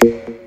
you